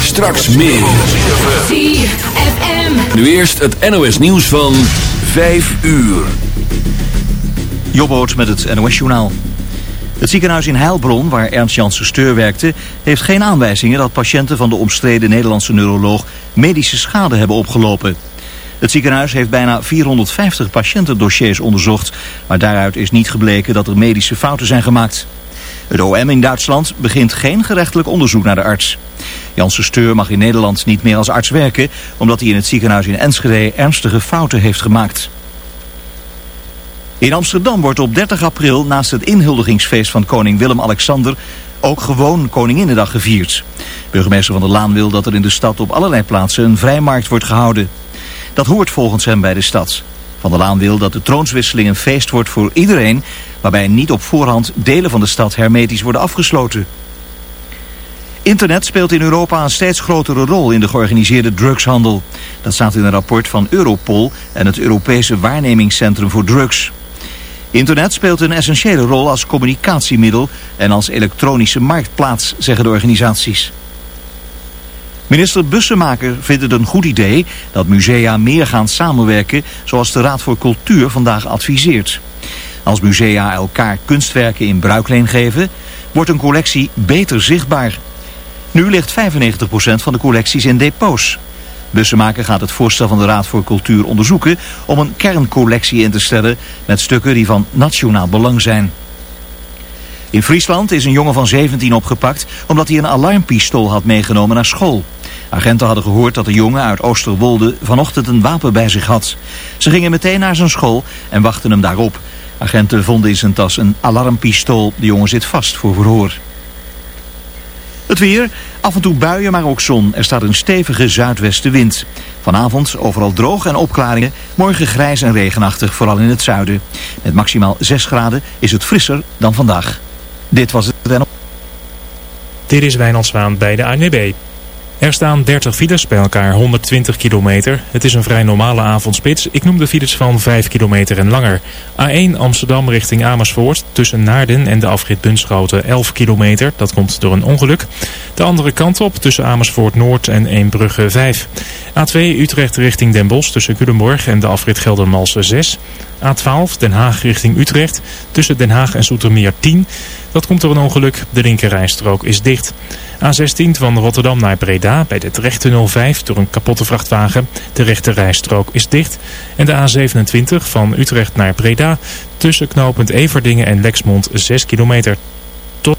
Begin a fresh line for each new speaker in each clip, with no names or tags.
Straks meer.
4FM.
Nu eerst het NOS nieuws van 5 uur.
Jobboot met het NOS journaal. Het ziekenhuis in Heilbron, waar Ernst Janssen Steur werkte... heeft geen aanwijzingen dat patiënten van de omstreden Nederlandse neuroloog... medische schade hebben opgelopen. Het ziekenhuis heeft bijna 450 patiëntendossiers onderzocht... maar daaruit is niet gebleken dat er medische fouten zijn gemaakt. Het OM in Duitsland begint geen gerechtelijk onderzoek naar de arts. Janssen Steur mag in Nederland niet meer als arts werken... omdat hij in het ziekenhuis in Enschede ernstige fouten heeft gemaakt. In Amsterdam wordt op 30 april naast het inhuldigingsfeest van koning Willem-Alexander ook gewoon Koninginnedag gevierd. Burgemeester van der Laan wil dat er in de stad op allerlei plaatsen een vrijmarkt wordt gehouden. Dat hoort volgens hem bij de stad. Van der Laan wil dat de troonswisseling een feest wordt voor iedereen... waarbij niet op voorhand delen van de stad hermetisch worden afgesloten. Internet speelt in Europa een steeds grotere rol in de georganiseerde drugshandel. Dat staat in een rapport van Europol en het Europese waarnemingscentrum voor drugs. Internet speelt een essentiële rol als communicatiemiddel en als elektronische marktplaats, zeggen de organisaties. Minister Bussemaker vindt het een goed idee dat musea meer gaan samenwerken zoals de Raad voor Cultuur vandaag adviseert. Als musea elkaar kunstwerken in bruikleen geven, wordt een collectie beter zichtbaar. Nu ligt 95% van de collecties in depots. Bussemaker gaat het voorstel van de Raad voor Cultuur onderzoeken om een kerncollectie in te stellen met stukken die van nationaal belang zijn. In Friesland is een jongen van 17 opgepakt omdat hij een alarmpistool had meegenomen naar school. Agenten hadden gehoord dat de jongen uit Oosterwolde vanochtend een wapen bij zich had. Ze gingen meteen naar zijn school en wachten hem daarop. Agenten vonden in zijn tas een alarmpistool. De jongen zit vast voor verhoor. Het weer, af en toe buien, maar ook zon. Er staat een stevige zuidwestenwind. Vanavond overal droog en opklaringen. Morgen grijs en regenachtig, vooral in het zuiden. Met maximaal 6 graden is het frisser dan vandaag. Dit was het en
Dit is Wijnand bij de ANWB. Er staan 30 files bij elkaar 120 kilometer. Het is een vrij normale avondspits. Ik noem de files van 5 kilometer en langer. A1 Amsterdam richting Amersfoort tussen Naarden en de afrit Bunschoten 11 kilometer. Dat komt door een ongeluk. De andere kant op tussen Amersfoort Noord en Eembrugge 5. A2 Utrecht richting Den Bosch tussen Culemborg en de afrit Geldermalsen 6. A12 Den Haag richting Utrecht tussen Den Haag en Soetermeer 10. Dat komt door een ongeluk. De linkerrijstrook is dicht. A16 van Rotterdam naar Breda bij de Drechttunnel 5 door een kapotte vrachtwagen. De rechterrijstrook is dicht. En de A27 van Utrecht naar Breda tussen knooppunt Everdingen en Lexmond 6 kilometer. Tot...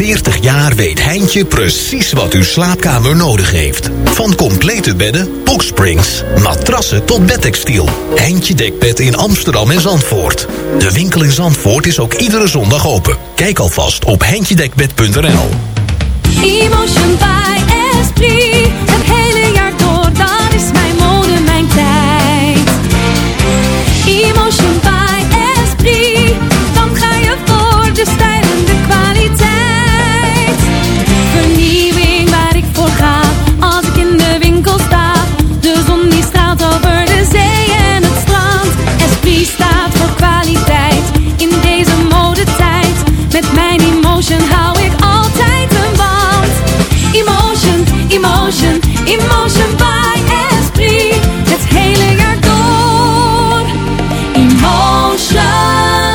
40 jaar weet Heintje precies wat uw slaapkamer nodig heeft. Van complete bedden, boxsprings, matrassen tot bedtextiel. Heintje Dekbed in Amsterdam en Zandvoort. De winkel in Zandvoort is ook iedere zondag open. Kijk alvast op heintjedekbed.nl
Emotion by Esprit. Het hele jaar door, dat is mijn mode, mijn tijd. Emotion by Esprit. Dan ga je voor de stijl.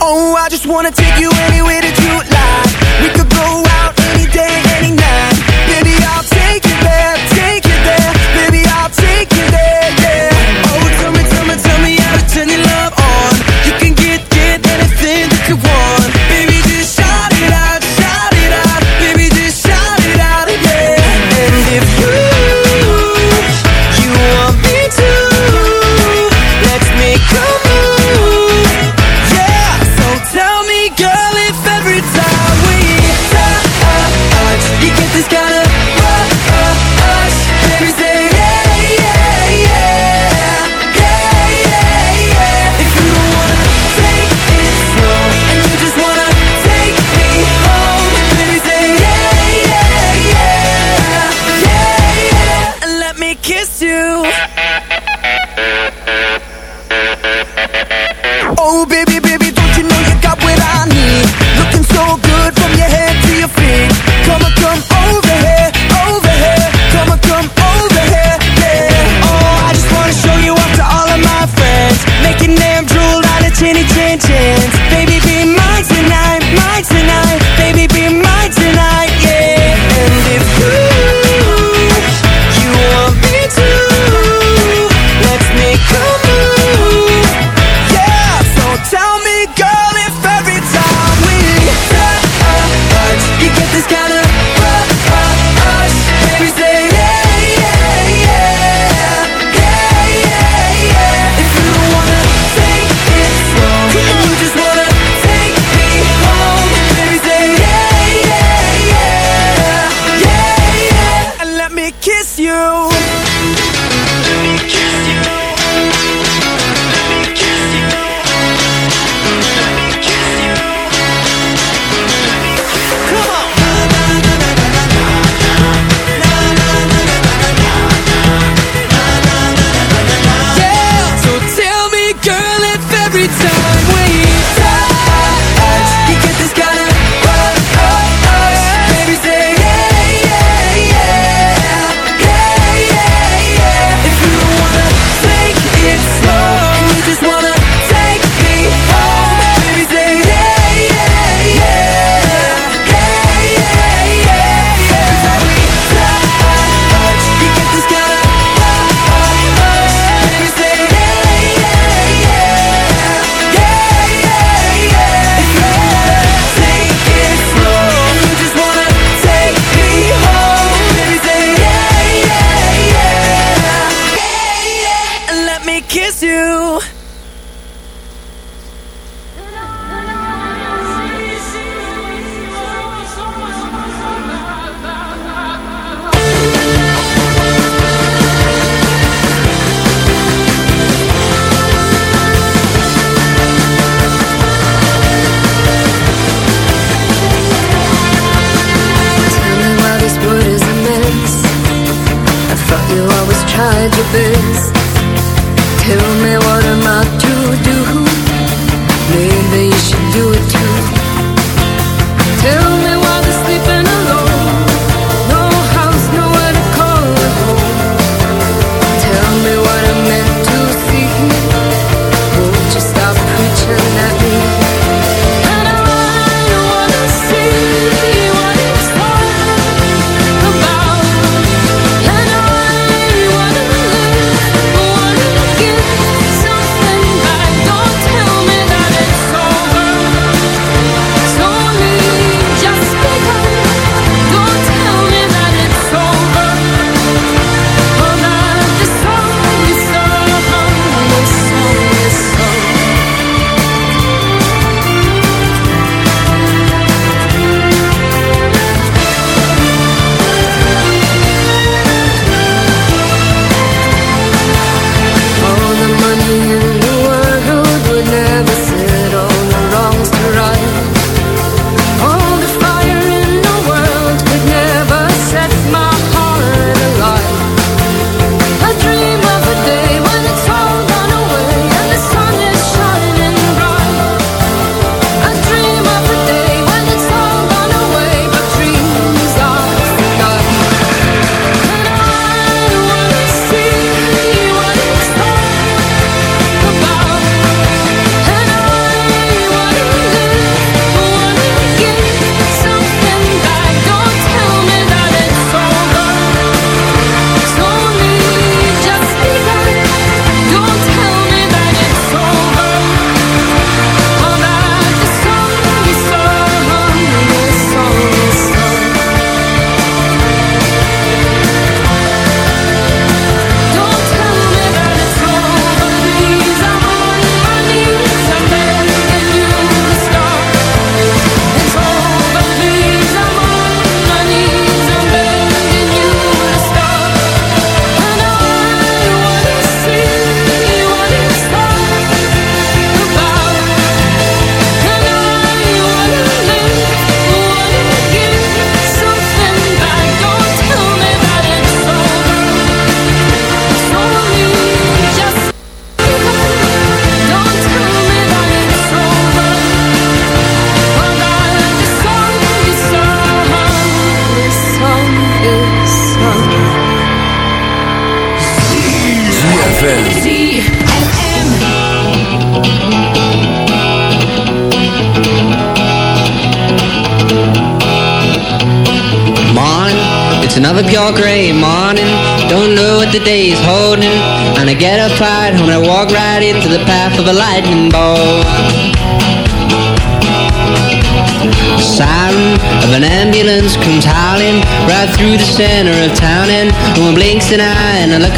Oh, I just wanna take you anywhere that you like. We could go out any day, any night.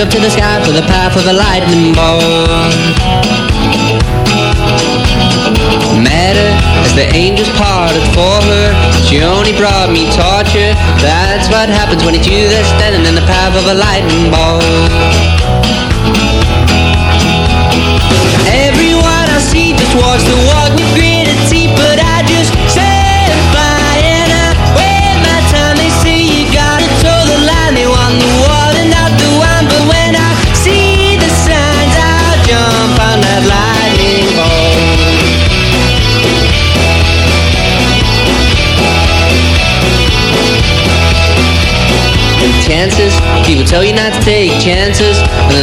Up to the sky for the path of a lightning bolt.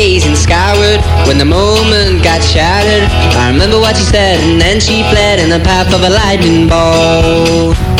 gazing skyward When the moment got shattered I remember what she said and then she fled In the path of a lightning bolt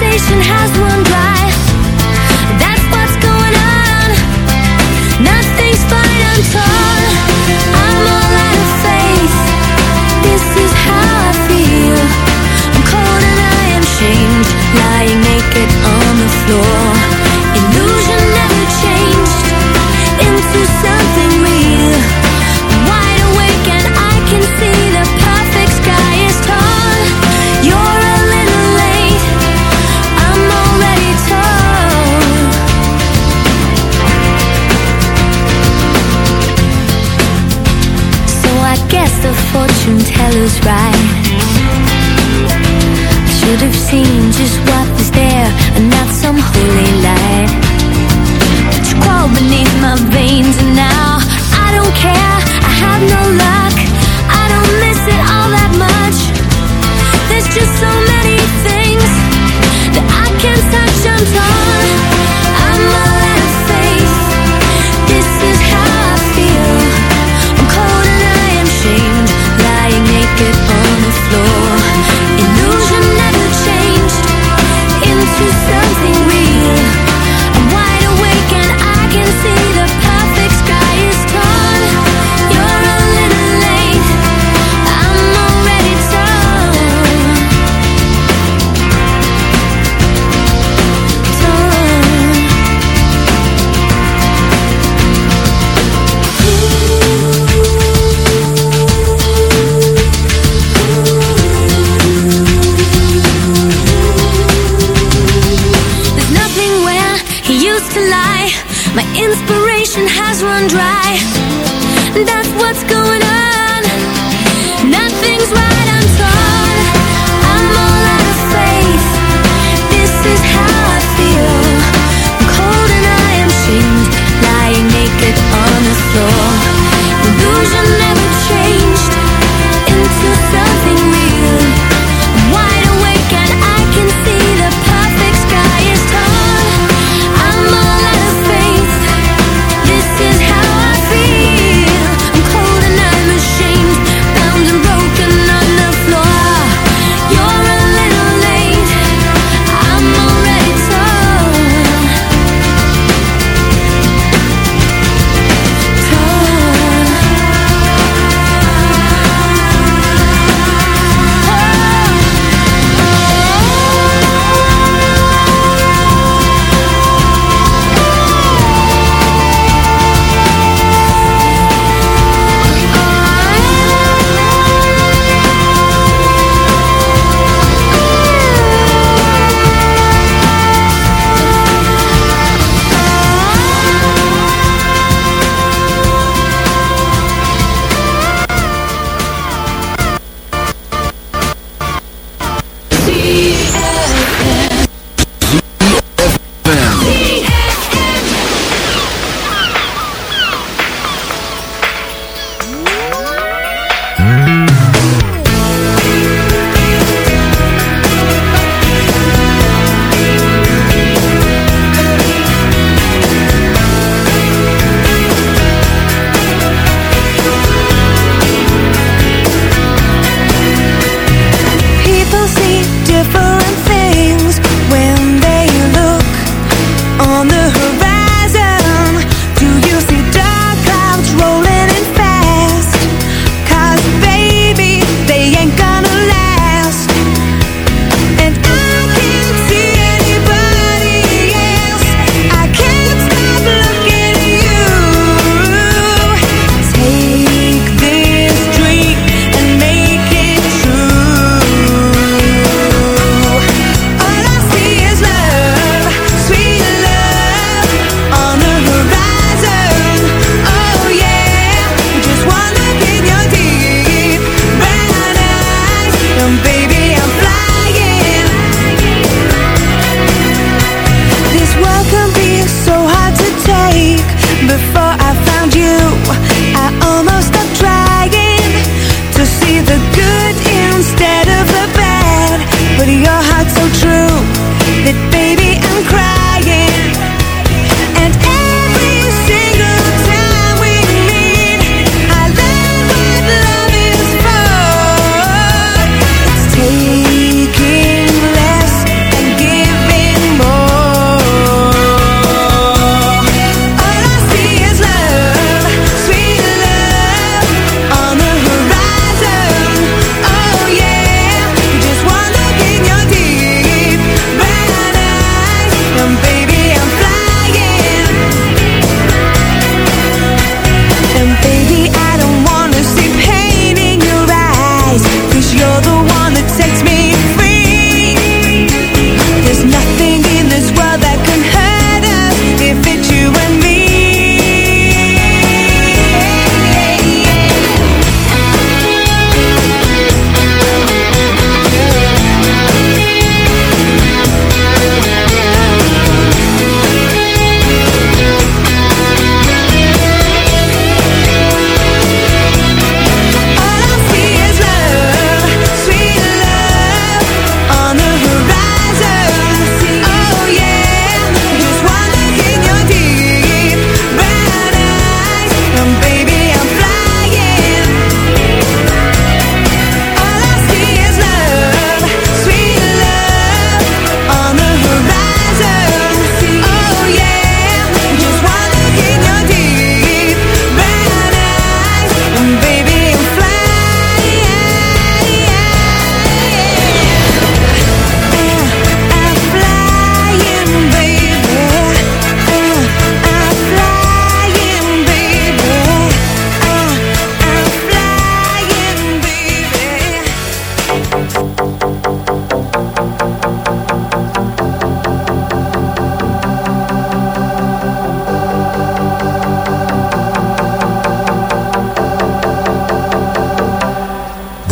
Has run dry. That's what's going on. Nothing's fine, I'm torn. I'm all out of faith. This is how I feel. I'm cold and I am shamed. Lying naked on the floor. Illusion never changed into something teller's right. I should have seen just what was there and not some holy light. But you crawl beneath my veins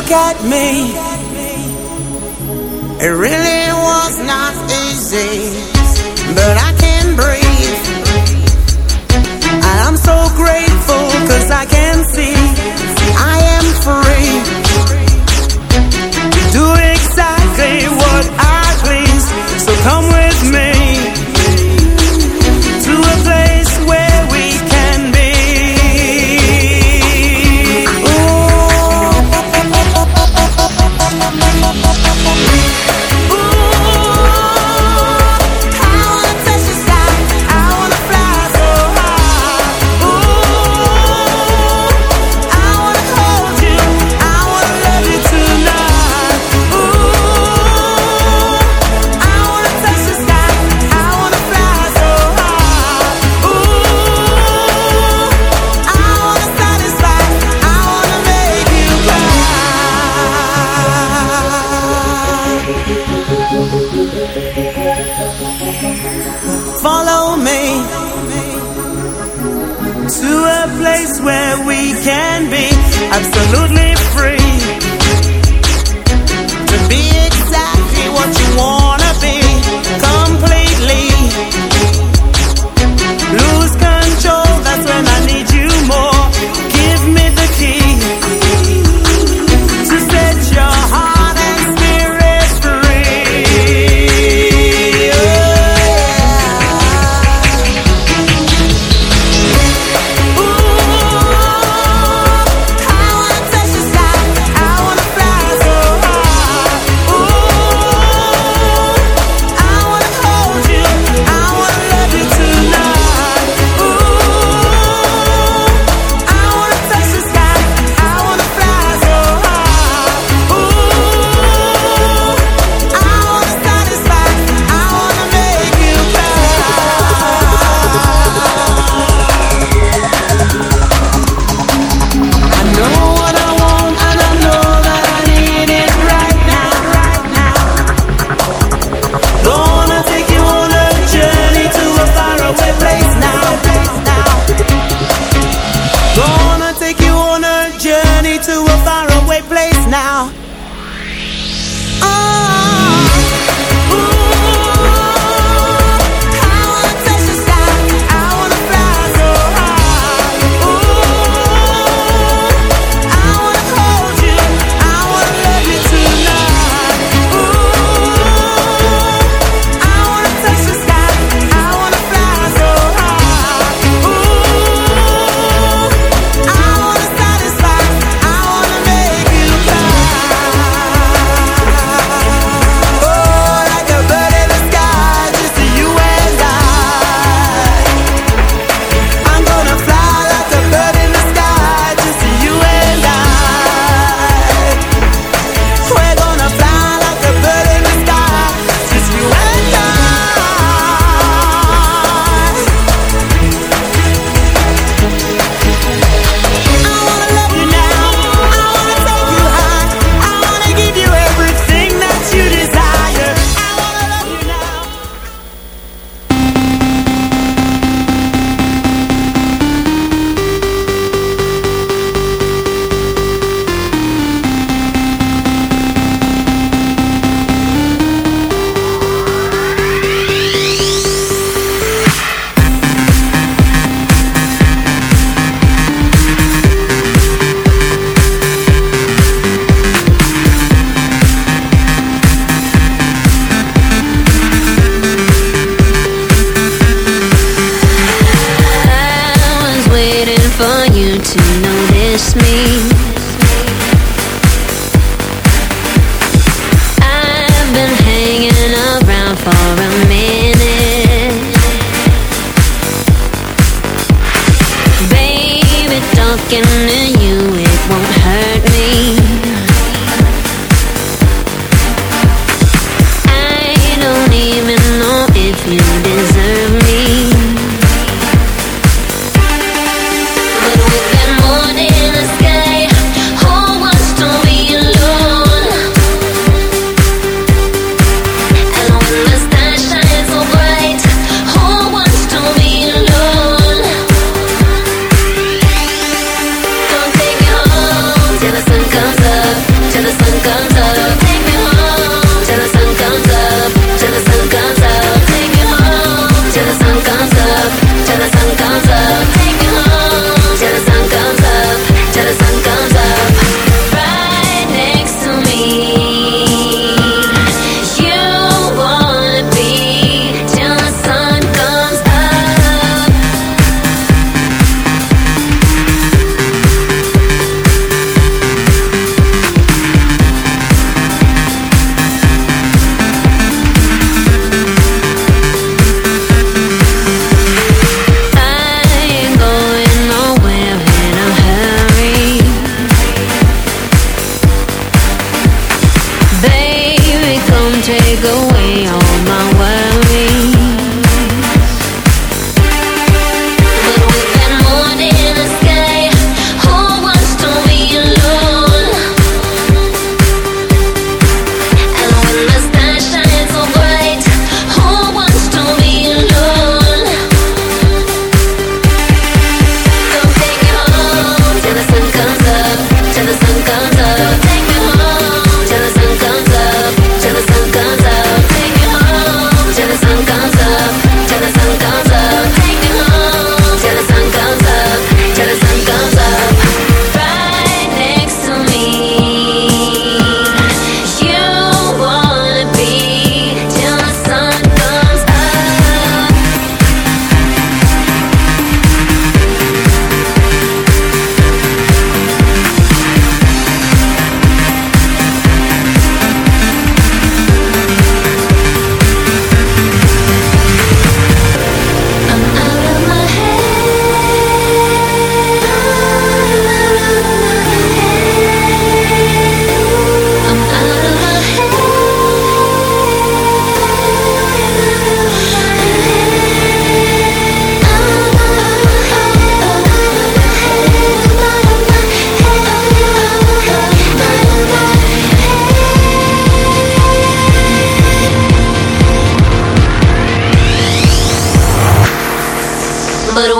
Look at me. It really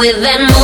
with that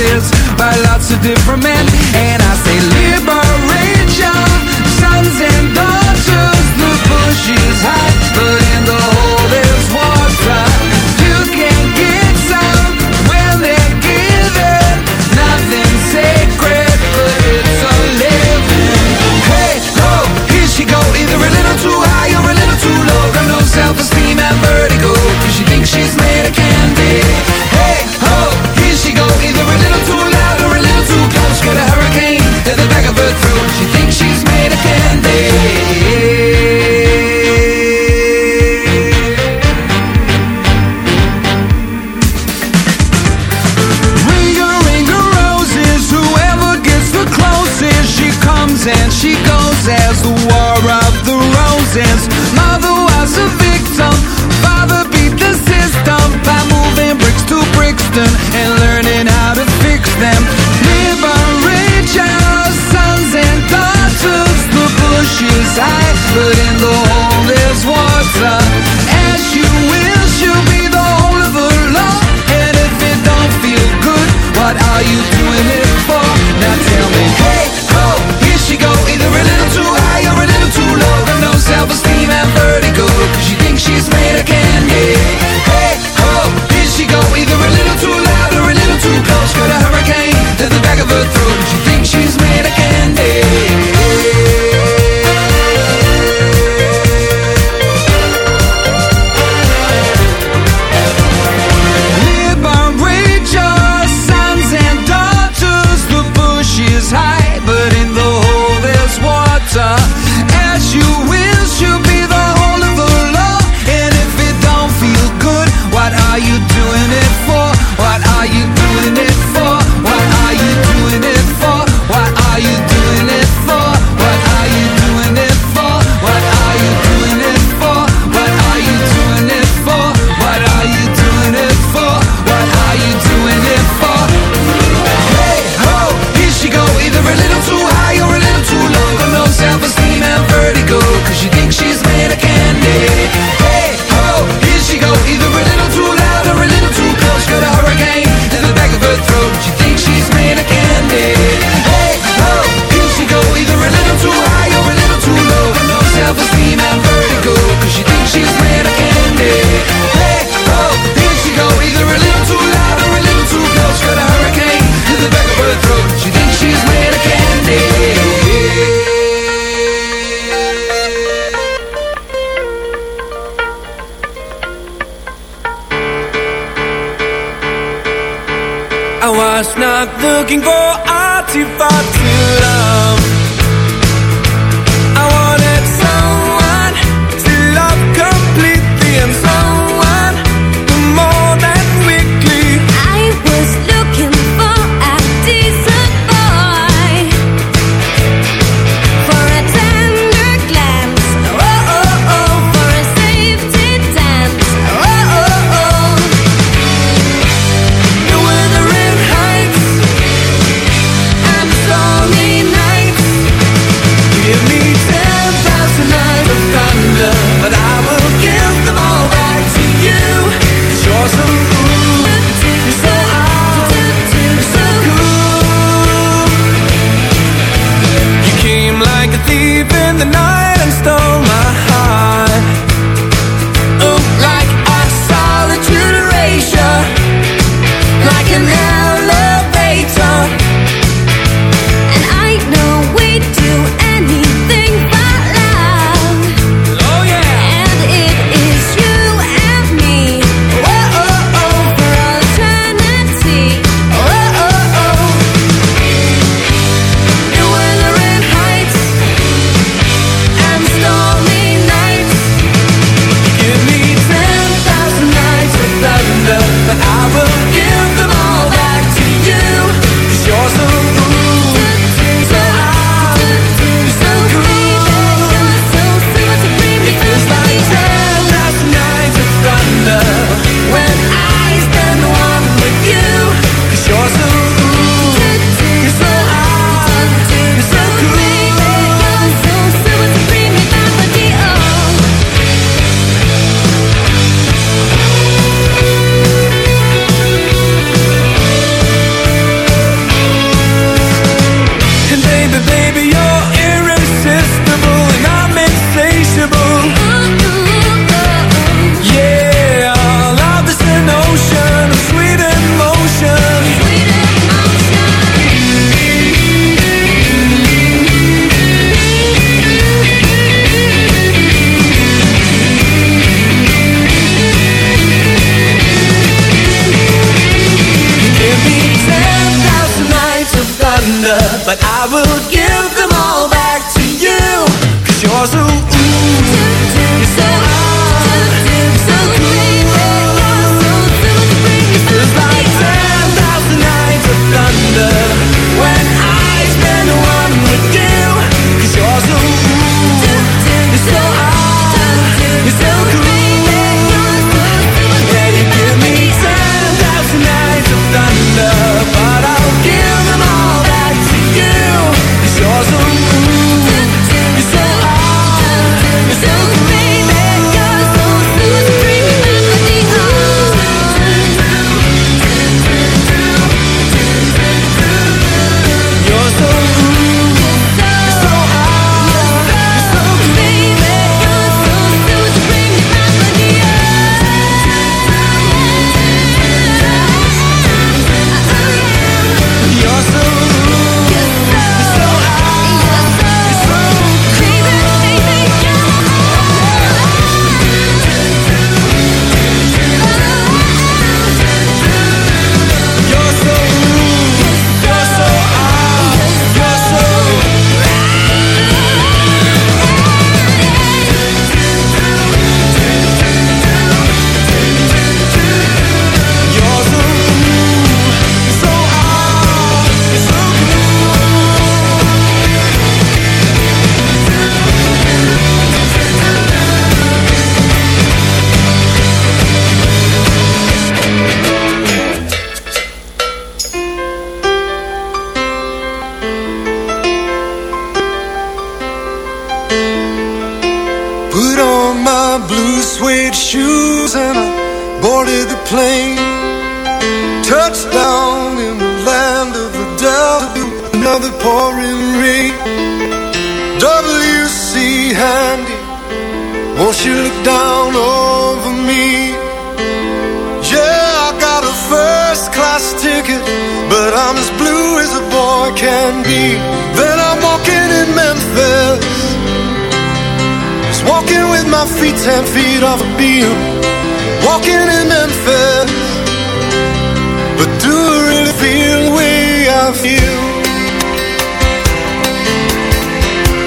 voices by lots of different men. And I say liberation, sons and daughters, the bush is high.
through. looking for
artifacts Touchdown in the land of the Delta, another pouring rain. WC Handy, won't you look down over me? Yeah, I got a first class ticket, but I'm as blue as a boy can be. Then I'm walking in Memphis, just walking with my feet ten feet off a beam. Walking in Memphis, but do I really feel the way I feel?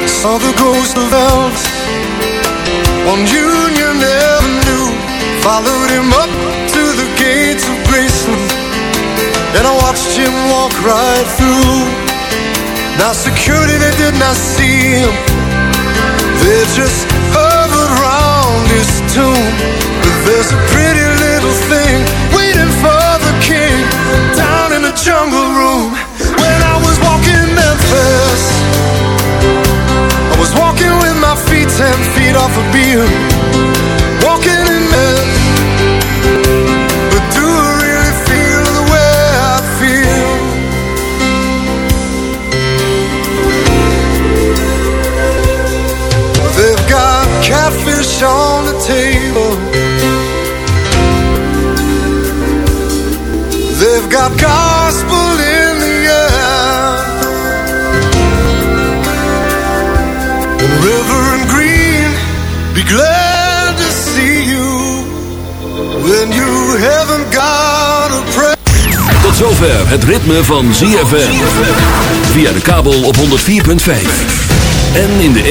Saw the ghost of Elvis on Union Avenue. Followed him up to the gates of Graceland, and I watched him walk right through. Now security they did not see him, they just hovered around his tomb. But there's a pretty little thing jungle room. When I was walking Memphis. I was walking with my feet ten feet off a beam. Walking in there. But do I really feel the way I feel? They've got catfish on glad to see you when you haven't got a prayer.
Tot zover het ritme van ZFM. Via de kabel op 104.5. En in de